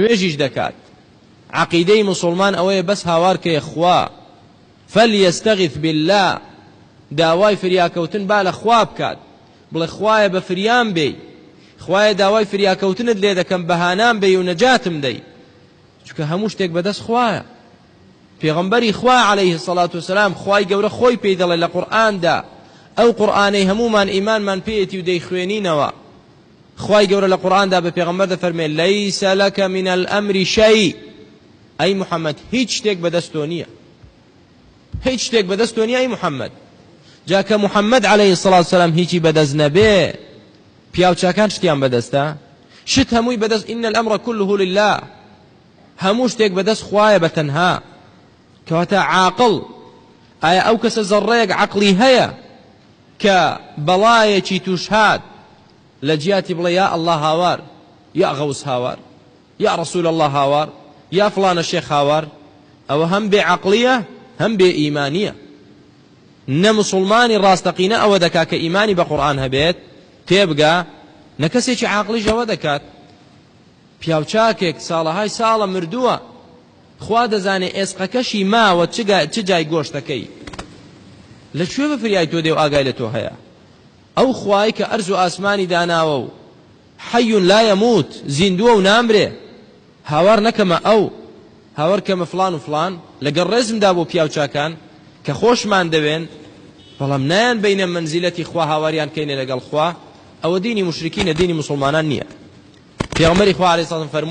نوێژیش دەکات عقیدەی مسلمان ئەوەیە بەس هاوارکەیە خوا فەلیەستەغیث بالله داوای فریاکەوتن با لە خوا بکات بڵێ خوایە بە فریان بێ خوایە داوای فریاکەوتنت لێ دەکەم بەهانان بێ و نەجاتم دەی چونکە هەموو شتێک بەدەست خوایە پێغمبەری خوا عليه الصلاة والسلام خوای گەورە خۆی پێی دەڵێ لە قورآاندا ئەو قورآانەی هەمومان ئیمانمان پێیەتی و دەیخوێنینەوە خی گەورە لە قورآاندا بە پێغمبەر دەفەرمێ لەی سەلەکە منە ئەمری شەی ئەی محەممەد هیچ شتێک بەدەستۆ نییە هیچ شتێک بەدەستۆ نیە ئەی محەممەد جاکە محەممەد عليه سڵات سلام هیچی بەدەست نەبێ پیاوچکان شتیان بەدەستە شت هەمووی بەدەست ئین ئەمڕە كله لله هەموو شتێک بەدەست خوایە بە تەنها کەواتە عاقل ئایا ئەو کەسە زەڕەیەک عقلی هەیە کە بەڵایەکی توش هات لە جیاتی بڵێ یا ئەله هاوار یا غەوس هاوار یا ڕسول الله هاوار یا فلانە شێخ هاوار ئەوە هەم بێ عقلیە هەم بێ ئیمانیە نە مسلمانی ڕاستەقینە ئەوە دەکات کە ئیمانی بە قورآان هەبێت تێبگا نە کەسێکی عقلیش ئەوە دەکات پیاوچاکێک ساڵەهای ساڵە مردووە خوا دەزانێ ئێسقەکەشی ماوە چ جای گۆشتەکەی لەکوێ بە فریای تۆ دێو ئاگای لە تۆ هەیە ئەو خوای کە ئەرز و ئاسمانی داناوە و حەیون لا یەموت زیندووە و نامرێ هاوار نەکەمە ئەو هاوار کەمە فلان و فلان لەگەڵ ڕێزمدا بۆ پیاوچاکان کە خۆشمان دەوێن بەڵام نایان بینە منزیلەتی خوا هاواریان کەینە لەگەڵ خوا ئەوە دینی مشرکینە دینی مسلمانان نییە پێغمەری خوا علیه سڵم فەرمووی